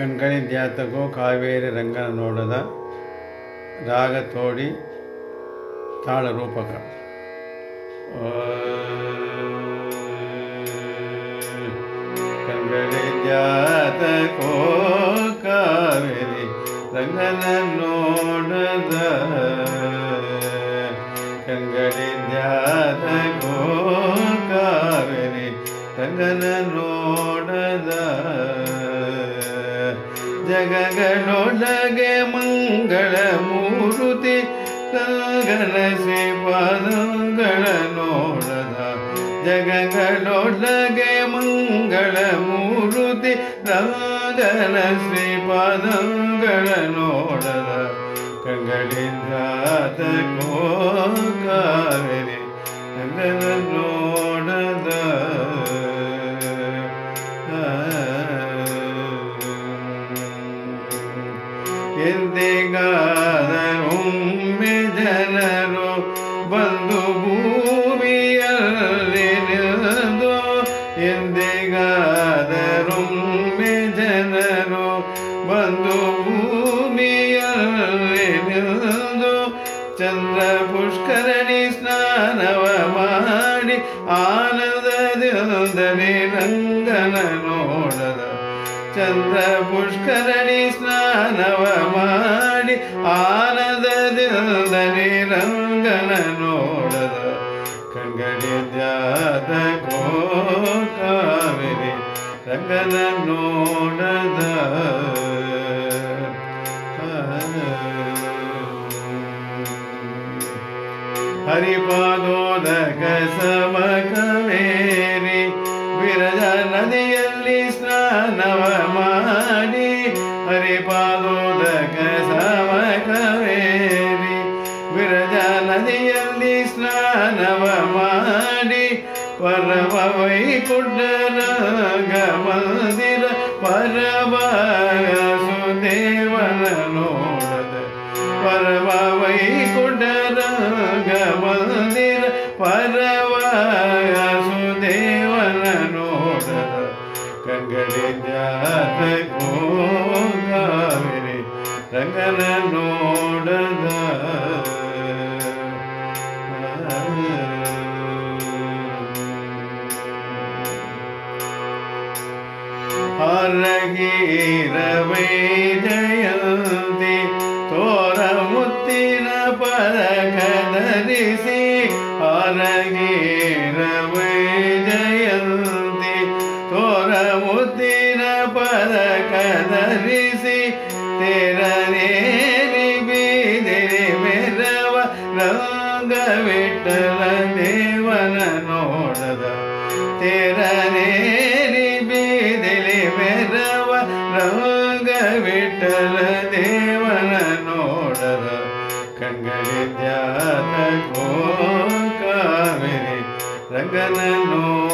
ಕಣ್ಗಳಿದ್ಯಾತಕೋ ಕಾವೇರಿ ರಂಗನ ನೋಡದ ರಾಗ ತೋಡಿ ತಾಳ ರೂಪಕ ಕಣ್ಗಳಿದ್ಯಾತಕೋ ಕಾವೇರಿ ರಂಗನ ನೋಡದ ಕಣ್ಗಳಿದ್ಯಾತಕೋ ಕಾವೇರಿ ರಂಗನ ನೋಡದ ಜಗಗಳೊಳಗೆ ಮಂಗಳ ಮೂರುತಿ, ಗಗನ ಶ್ರೀಪಾದಂಗಳ ನೋಡದ. ಜಗಗಳೊಳಗೆ ಮಂಗಳ ಮೂರುತಿ, ಗಗನ ಶ್ರೀಪಾದಂಗಳ ನೋಡದ. ಕಂಗಳಿಂದ ಕಾವೇರಿ ರಂಗನ ಎಂದಿಗಾದರೊಮ್ಮೆ ಜನರು ಬಂದು ಭೂಮಿಯಲ್ಲಿ ನಿಲ್ದು ಎಂದಿಗಾದರೊಮ್ಮೆ ಜನರು ಬಂದು ಭೂಮಿಯಲ್ಲಿ ನಿಲ್ದು ಚಂದ್ರ ಪುಷ್ಕರಣಿ ಸ್ನಾನವ ಮಾಡಿ ಆನಂದದಿಂದಲೇ ರಂಗನ ನೋಡದ. ಚಂದ್ರ ಪುಷ್ಕರಣಿ ಸ್ನಾನವ ಮಾಡಿ ಆನಂದದಿಂದಲೇ ರಂಗನ ನೋಡದ. ಕಂಗಡಿ ಜಾತ ಕಾವೇರಿ ರಂಗನ ನೋಡದ. ಹರಿಪಾದೋದಕ ಸಮಕವೇರಿ ವಿರಜ ನದಿಯಲ್ಲಿ ಸ್ನಾನವ ಸಮಕವೇರಿ ವಿರಜ ನದಿಯಲ್ಲಿ ಸ್ನಾನವ ಮಾಡಿ ಪರಮ ವೈಕುಂಠರಾಗ ಮಂದಿರ ಪರಮ ಸುದೇವನ ನೋಡದ. ಪರಮ ವೈಕುಂಠರಾಗ ಮಂದಿರ ಪರಮ ಸುದೇವನ ನೋಡದ. ಕಂಗಳಿದ್ಯಾತ ರಂಗನ ನೋಡದ ಹರಗೀರವೈ ಜಯಂತಿ ತೋರ ಮುತ್ತಿನ ಪದಕ ಧರಿಸಿ ಹರಗೀರವೈ ಜಯಂತಿ ತೋರ ಮುತ್ತಿನ ಪದಕ ಧರಿಸಿ ರಂಗ ವಿಠಲ ದೇವನ ನೋಡದ. ತೆರನೇರಿ ಬೀದಿಲಿ ಮೆರವ ರಂಗ ವಿಠಲ ದೇವನ ನೋಡದ. ಕಣ್ಗಳಿದ್ಯಾತ ಗೋ ಕಾವೇರಿ ರಂಗನ ನೋಡದ